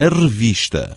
a revista.